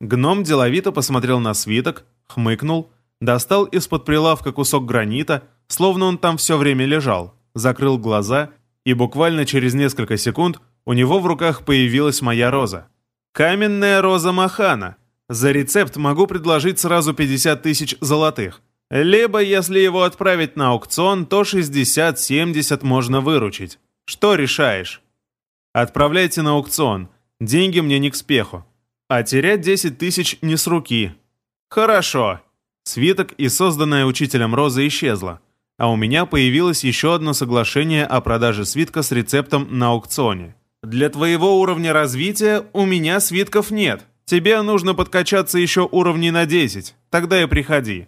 Гном деловито посмотрел на свиток, хмыкнул, достал из-под прилавка кусок гранита, словно он там все время лежал, закрыл глаза, и буквально через несколько секунд у него в руках появилась моя роза. Каменная роза Махана. За рецепт могу предложить сразу 50 тысяч золотых. Либо, если его отправить на аукцион, то 60-70 можно выручить. Что решаешь? Отправляйте на аукцион. Деньги мне не к спеху. А терять 10 тысяч не с руки. Хорошо. Свиток и созданная учителем роза исчезла. А у меня появилось еще одно соглашение о продаже свитка с рецептом на аукционе. Для твоего уровня развития у меня свитков нет. Тебе нужно подкачаться еще уровней на 10. Тогда и приходи.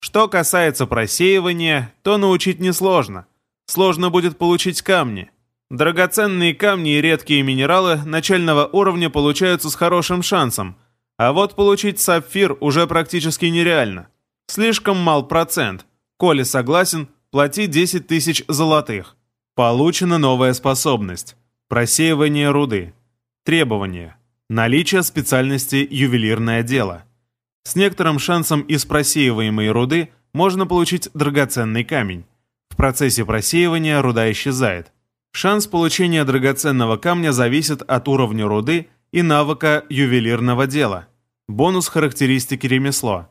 Что касается просеивания, то научить несложно. Сложно будет получить камни. Драгоценные камни и редкие минералы начального уровня получаются с хорошим шансом, а вот получить сапфир уже практически нереально. Слишком мал процент. Коли согласен, плати 10 тысяч золотых. Получена новая способность. Просеивание руды. Требования. Наличие специальности ювелирное дело. С некоторым шансом из просеиваемой руды можно получить драгоценный камень. В процессе просеивания руда исчезает. Шанс получения драгоценного камня зависит от уровня руды и навыка ювелирного дела. Бонус характеристики ремесло.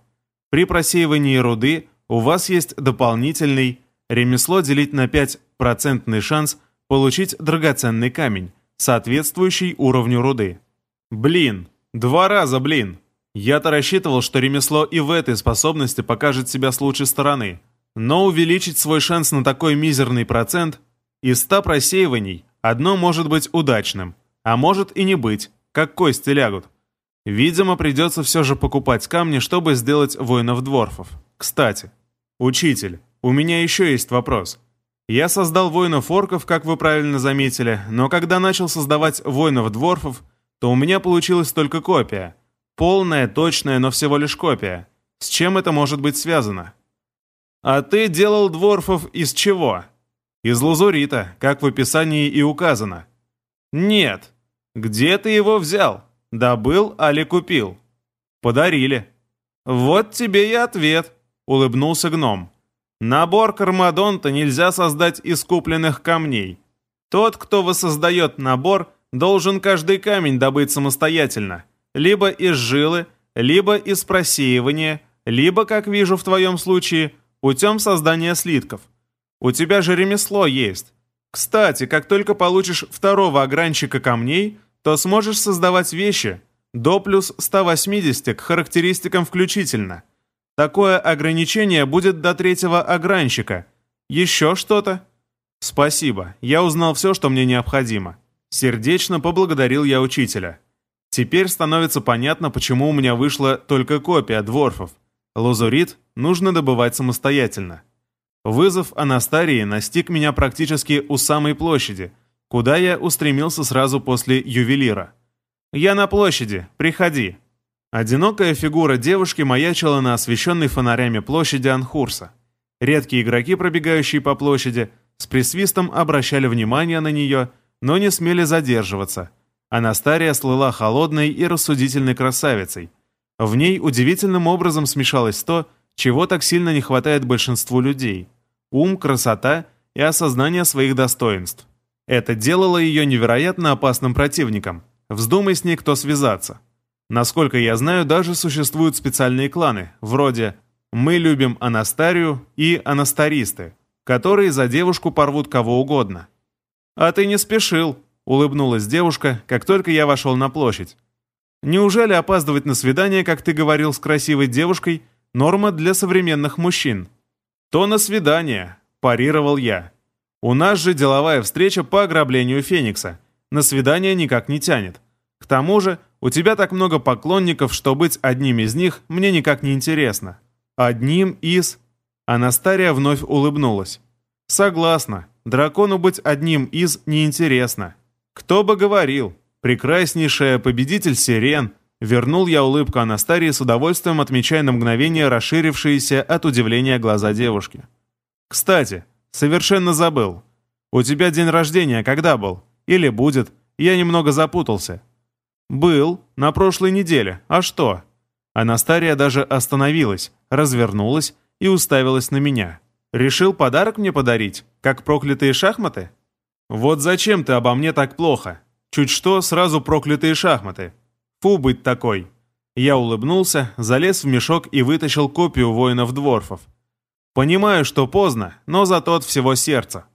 При просеивании руды у вас есть дополнительный ремесло делить на 5% шанс получить драгоценный камень, соответствующий уровню руды. Блин, два раза блин. Я-то рассчитывал, что ремесло и в этой способности покажет себя с лучшей стороны. Но увеличить свой шанс на такой мизерный процент из 100 просеиваний одно может быть удачным, а может и не быть, как кости лягут. Видимо, придется все же покупать камни, чтобы сделать воинов-дворфов. Кстати, учитель, у меня еще есть вопрос. Я создал воинов-орков, как вы правильно заметили, но когда начал создавать воинов-дворфов, то у меня получилась только копия – Полная, точная, но всего лишь копия. С чем это может быть связано? А ты делал дворфов из чего? Из лазурита, как в описании и указано. Нет. Где ты его взял? Добыл, али купил? Подарили. Вот тебе и ответ, улыбнулся гном. Набор кармадонта нельзя создать из купленных камней. Тот, кто воссоздает набор, должен каждый камень добыть самостоятельно либо из жилы, либо из просеивания, либо, как вижу в твоем случае, путем создания слитков. У тебя же ремесло есть. Кстати, как только получишь второго огранщика камней, то сможешь создавать вещи до плюс 180 к характеристикам включительно. Такое ограничение будет до третьего огранщика. Еще что-то? Спасибо, я узнал все, что мне необходимо. Сердечно поблагодарил я учителя. Теперь становится понятно, почему у меня вышла только копия дворфов. Лазурит нужно добывать самостоятельно. Вызов Анастарии настиг меня практически у самой площади, куда я устремился сразу после ювелира. «Я на площади, приходи». Одинокая фигура девушки маячила на освещенной фонарями площади Анхурса. Редкие игроки, пробегающие по площади, с присвистом обращали внимание на нее, но не смели задерживаться – Анастария слыла холодной и рассудительной красавицей. В ней удивительным образом смешалось то, чего так сильно не хватает большинству людей – ум, красота и осознание своих достоинств. Это делало ее невероятно опасным противником. Вздумай с ней кто связаться. Насколько я знаю, даже существуют специальные кланы, вроде «Мы любим Анастарию» и «Анастаристы», которые за девушку порвут кого угодно. «А ты не спешил», Улыбнулась девушка, как только я вошел на площадь. Неужели опаздывать на свидание, как ты говорил с красивой девушкой, норма для современных мужчин? То на свидание, парировал я. У нас же деловая встреча по ограблению Феникса. На свидание никак не тянет. К тому же, у тебя так много поклонников, что быть одним из них мне никак не интересно. Одним из... Анастария вновь улыбнулась. Согласна, дракону быть одним из неинтересно. Кто бы говорил, прекраснейшая победитель сирен, вернул я улыбку Анастарии с удовольствием, отмечая на мгновение расширившиеся от удивления глаза девушки. Кстати, совершенно забыл. У тебя день рождения когда был? Или будет? Я немного запутался. «Был, на прошлой неделе. А что?» Анастария даже остановилась, развернулась и уставилась на меня. «Решил подарок мне подарить, как проклятые шахматы?» «Вот зачем ты обо мне так плохо? Чуть что, сразу проклятые шахматы. Фу быть такой!» Я улыбнулся, залез в мешок и вытащил копию воинов-дворфов. Понимаю, что поздно, но зато от всего сердца.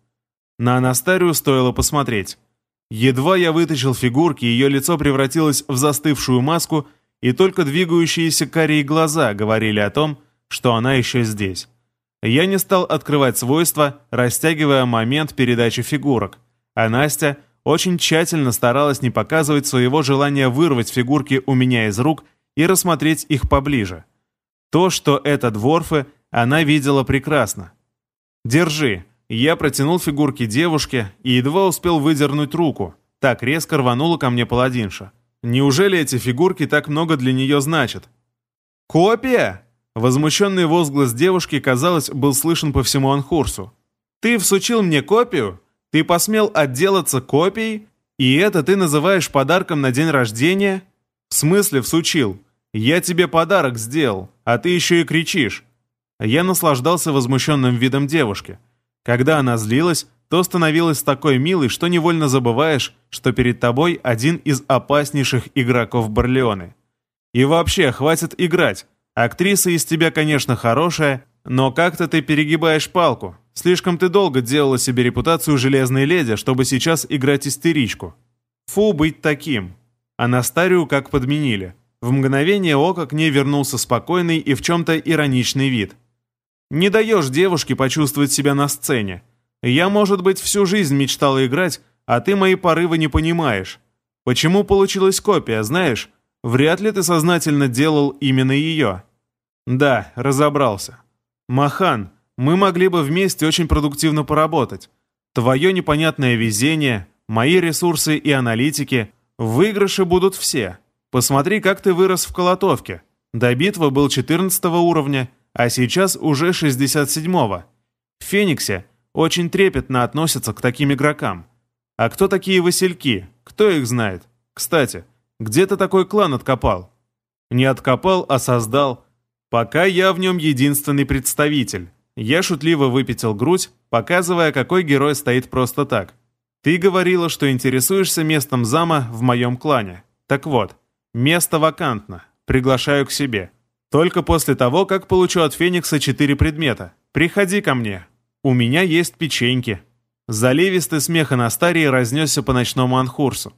На Анастарию стоило посмотреть. Едва я вытащил фигурки, ее лицо превратилось в застывшую маску, и только двигающиеся карие глаза говорили о том, что она еще здесь. Я не стал открывать свойства, растягивая момент передачи фигурок, а Настя очень тщательно старалась не показывать своего желания вырвать фигурки у меня из рук и рассмотреть их поближе. То, что это дворфы, она видела прекрасно. «Держи», я протянул фигурки девушке и едва успел выдернуть руку. Так резко рванула ко мне паладинша. Неужели эти фигурки так много для нее значат? «Копия?» Возмущенный возглас девушки, казалось, был слышен по всему Анхурсу. «Ты всучил мне копию? Ты посмел отделаться копией? И это ты называешь подарком на день рождения?» «В смысле всучил? Я тебе подарок сделал, а ты еще и кричишь». Я наслаждался возмущенным видом девушки. Когда она злилась, то становилась такой милой, что невольно забываешь, что перед тобой один из опаснейших игроков Барлеоны. И вообще, хватит играть. Актриса из тебя, конечно, хорошая, но как-то ты перегибаешь палку. Слишком ты долго делала себе репутацию железной леди, чтобы сейчас играть истеричку. Фу, быть таким. А Настарию как подменили. В мгновение ока к ней вернулся спокойный и в чем-то ироничный вид – не даешь девушке почувствовать себя на сцене. Я, может быть, всю жизнь мечтала играть, а ты мои порывы не понимаешь. Почему получилась копия, знаешь? Вряд ли ты сознательно делал именно ее. Да, разобрался. Махан, мы могли бы вместе очень продуктивно поработать. Твое непонятное везение, мои ресурсы и аналитики, выигрыши будут все. Посмотри, как ты вырос в Колотовке. До битвы был 14 уровня, а сейчас уже 67-го. В Фениксе очень трепетно относятся к таким игрокам. А кто такие васильки? Кто их знает? Кстати, где ты такой клан откопал? Не откопал, а создал. Пока я в нем единственный представитель. Я шутливо выпятил грудь, показывая, какой герой стоит просто так. Ты говорила, что интересуешься местом зама в моем клане. Так вот, место вакантно. Приглашаю к себе. Только после того, как получу от Феникса четыре предмета. Приходи ко мне. У меня есть печеньки». Заливистый смех Анастарии разнесся по ночному анхурсу.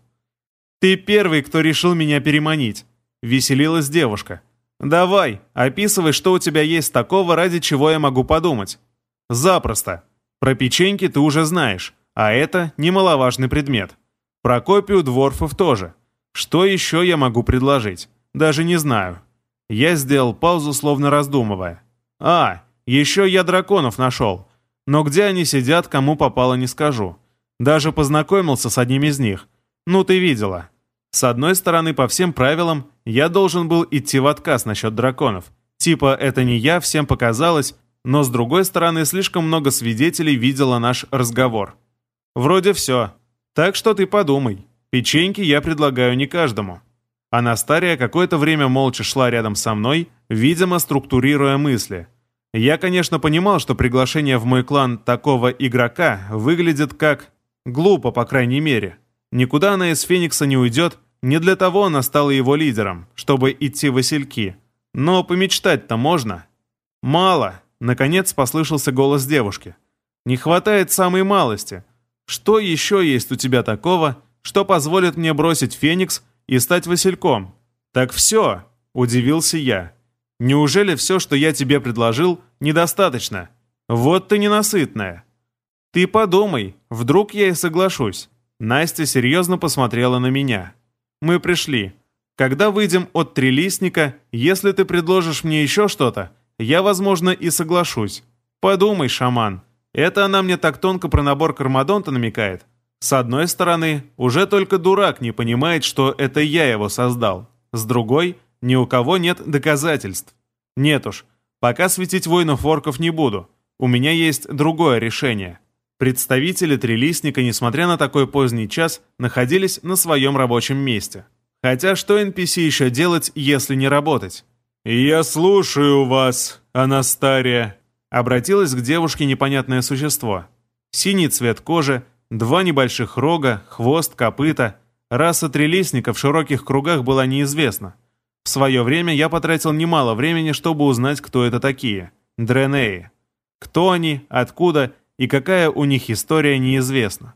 «Ты первый, кто решил меня переманить», — веселилась девушка. «Давай, описывай, что у тебя есть такого, ради чего я могу подумать». «Запросто. Про печеньки ты уже знаешь, а это немаловажный предмет. Про копию дворфов тоже. Что еще я могу предложить? Даже не знаю. Я сделал паузу, словно раздумывая. «А, еще я драконов нашел. Но где они сидят, кому попало, не скажу. Даже познакомился с одним из них. Ну, ты видела. С одной стороны, по всем правилам, я должен был идти в отказ насчет драконов. Типа, это не я, всем показалось, но с другой стороны, слишком много свидетелей видело наш разговор. Вроде все. Так что ты подумай. Печеньки я предлагаю не каждому. Анастария какое-то время молча шла рядом со мной, видимо, структурируя мысли. Я, конечно, понимал, что приглашение в мой клан такого игрока выглядит как... глупо, по крайней мере. Никуда она из Феникса не уйдет, не для того она стала его лидером, чтобы идти Васильки. Но помечтать-то можно. Мало, наконец послышался голос девушки. Не хватает самой малости. Что еще есть у тебя такого, что позволит мне бросить Феникс и стать Васильком. Так все, удивился я. Неужели все, что я тебе предложил, недостаточно? Вот ты ненасытная. Ты подумай, вдруг я и соглашусь. Настя серьезно посмотрела на меня. Мы пришли. Когда выйдем от трилистника, если ты предложишь мне еще что-то, я, возможно, и соглашусь. Подумай, шаман. Это она мне так тонко про набор кармадонта намекает. С одной стороны, уже только дурак не понимает, что это я его создал. С другой, ни у кого нет доказательств. Нет уж, пока светить воинов орков не буду. У меня есть другое решение. Представители Трилистника, несмотря на такой поздний час, находились на своем рабочем месте. Хотя что NPC еще делать, если не работать? «Я слушаю вас, Анастария», — обратилось к девушке непонятное существо. Синий цвет кожи, два небольших рога, хвост, копыта. Раса трилистника в широких кругах была неизвестна. В свое время я потратил немало времени, чтобы узнать, кто это такие. Дренеи. Кто они, откуда и какая у них история неизвестна.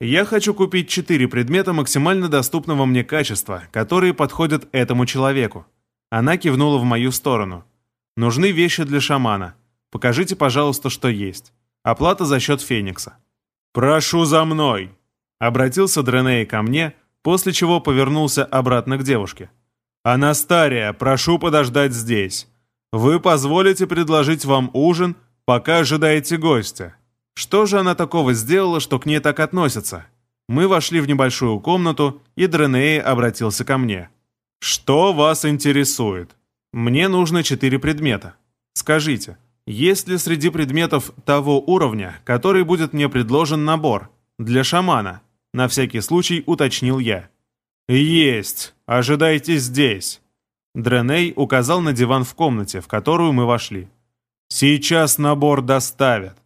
Я хочу купить четыре предмета максимально доступного мне качества, которые подходят этому человеку. Она кивнула в мою сторону. Нужны вещи для шамана. Покажите, пожалуйста, что есть. Оплата за счет Феникса. «Прошу за мной!» Обратился Дреней ко мне, после чего повернулся обратно к девушке. «Анастария, прошу подождать здесь. Вы позволите предложить вам ужин, пока ожидаете гостя». Что же она такого сделала, что к ней так относятся? Мы вошли в небольшую комнату, и Дреней обратился ко мне. «Что вас интересует?» «Мне нужно четыре предмета. Скажите, есть ли среди предметов того уровня, который будет мне предложен набор? Для шамана?» На всякий случай уточнил я. «Есть! Ожидайте здесь!» Дреней указал на диван в комнате, в которую мы вошли. «Сейчас набор доставят».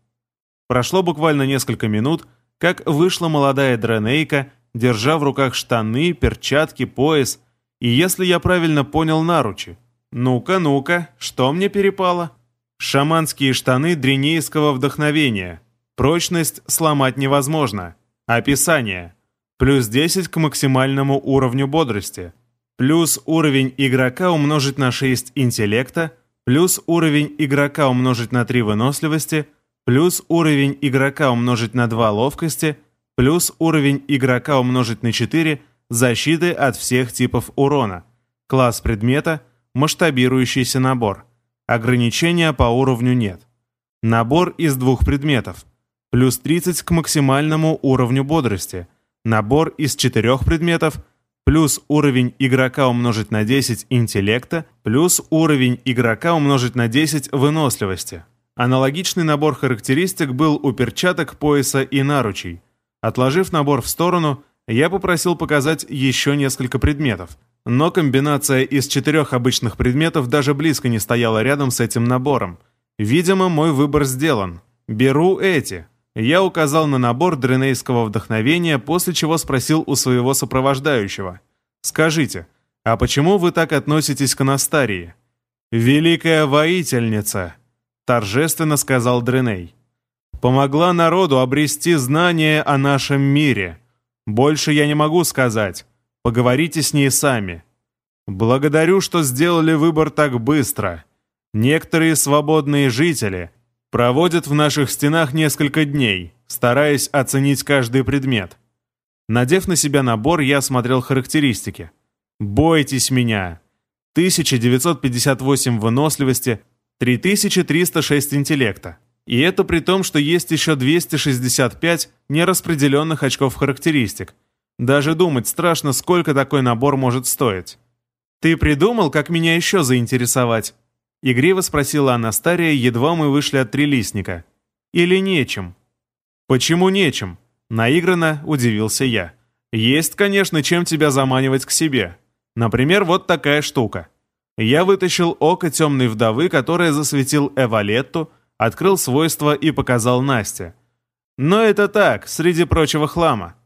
Прошло буквально несколько минут, как вышла молодая Дренейка, держа в руках штаны, перчатки, пояс, и если я правильно понял, наручи. Ну-ка, ну-ка, что мне перепало? Шаманские штаны дренейского вдохновения. Прочность сломать невозможно. Описание. Плюс 10 к максимальному уровню бодрости. Плюс уровень игрока умножить на 6 интеллекта. Плюс уровень игрока умножить на 3 выносливости. Плюс уровень игрока умножить на 2 ловкости. Плюс уровень игрока умножить на 4 защиты от всех типов урона. Класс предмета – масштабирующийся набор. Ограничения по уровню нет. Набор из двух предметов – плюс 30 к максимальному уровню бодрости, набор из четырех предметов, плюс уровень игрока умножить на 10 интеллекта, плюс уровень игрока умножить на 10 выносливости. Аналогичный набор характеристик был у перчаток, пояса и наручей. Отложив набор в сторону, я попросил показать еще несколько предметов, но комбинация из четырех обычных предметов даже близко не стояла рядом с этим набором. Видимо, мой выбор сделан. Беру эти. Я указал на набор дренейского вдохновения, после чего спросил у своего сопровождающего. «Скажите, а почему вы так относитесь к Анастарии?» «Великая воительница», — торжественно сказал Дреней. «Помогла народу обрести знания о нашем мире. Больше я не могу сказать. Поговорите с ней сами. Благодарю, что сделали выбор так быстро. Некоторые свободные жители — Проводят в наших стенах несколько дней, стараясь оценить каждый предмет. Надев на себя набор, я осмотрел характеристики. «Бойтесь меня!» 1958 выносливости, 3306 интеллекта. И это при том, что есть еще 265 нераспределенных очков характеристик. Даже думать страшно, сколько такой набор может стоить. «Ты придумал, как меня еще заинтересовать?» Игриво спросила Анастария, едва мы вышли от трилистника. «Или нечем?» «Почему нечем?» Наигранно удивился я. «Есть, конечно, чем тебя заманивать к себе. Например, вот такая штука». Я вытащил око темной вдовы, которое засветил Эвалетту, открыл свойства и показал Насте. Но это так, среди прочего хлама.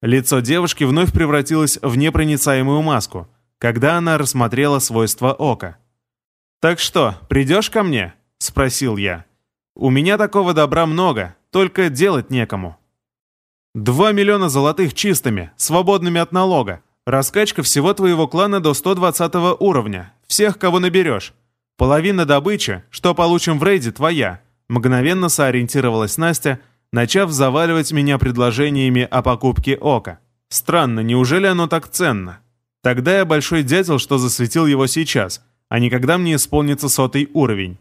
Лицо девушки вновь превратилось в непроницаемую маску, когда она рассмотрела свойства ока. «Так что, придешь ко мне?» — спросил я. «У меня такого добра много, только делать некому». «Два миллиона золотых чистыми, свободными от налога. Раскачка всего твоего клана до 120 уровня. Всех, кого наберешь. Половина добычи, что получим в рейде, твоя». Мгновенно соориентировалась Настя, начав заваливать меня предложениями о покупке ока. Странно, неужели оно так ценно? Тогда я большой дятел, что засветил его сейчас — а не когда мне исполнится сотый уровень.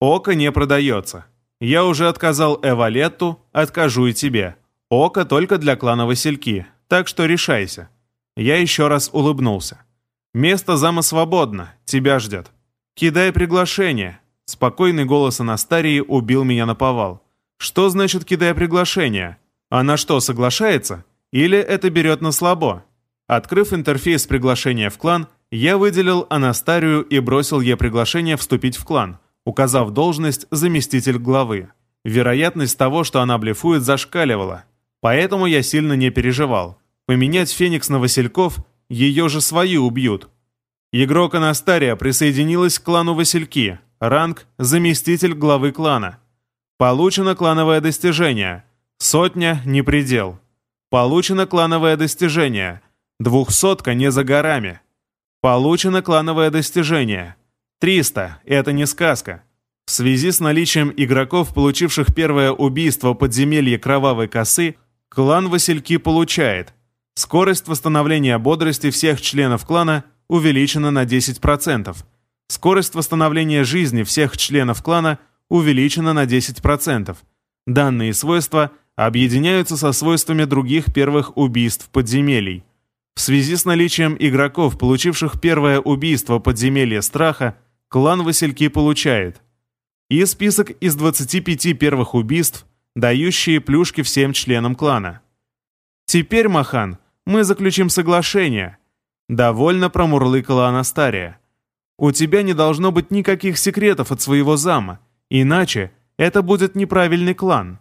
Око не продается. Я уже отказал Эвалетту, откажу и тебе. Око только для клана Васильки, так что решайся. Я еще раз улыбнулся. Место зама свободно, тебя ждет. Кидай приглашение. Спокойный голос Анастарии убил меня на повал. Что значит «кидай приглашение»? Она что, соглашается? Или это берет на слабо? Открыв интерфейс приглашения в клан, я выделил Анастарию и бросил ей приглашение вступить в клан, указав должность заместитель главы. Вероятность того, что она блефует, зашкаливала, поэтому я сильно не переживал. Поменять Феникс на Васильков, ее же свои убьют. Игрок Анастария присоединилась к клану Васильки, ранг заместитель главы клана. Получено клановое достижение. Сотня – не предел. Получено клановое достижение. Двухсотка не за горами. Получено клановое достижение. 300 – это не сказка. В связи с наличием игроков, получивших первое убийство подземелья Кровавой Косы, клан Васильки получает скорость восстановления бодрости всех членов клана увеличена на 10%, скорость восстановления жизни всех членов клана увеличена на 10%. Данные свойства объединяются со свойствами других первых убийств подземелий. В связи с наличием игроков, получивших первое убийство подземелья страха, клан Васильки получает и список из 25 первых убийств, дающие плюшки всем членам клана. Теперь, Махан, мы заключим соглашение. Довольно промурлыкала Анастария. У тебя не должно быть никаких секретов от своего зама, иначе это будет неправильный клан.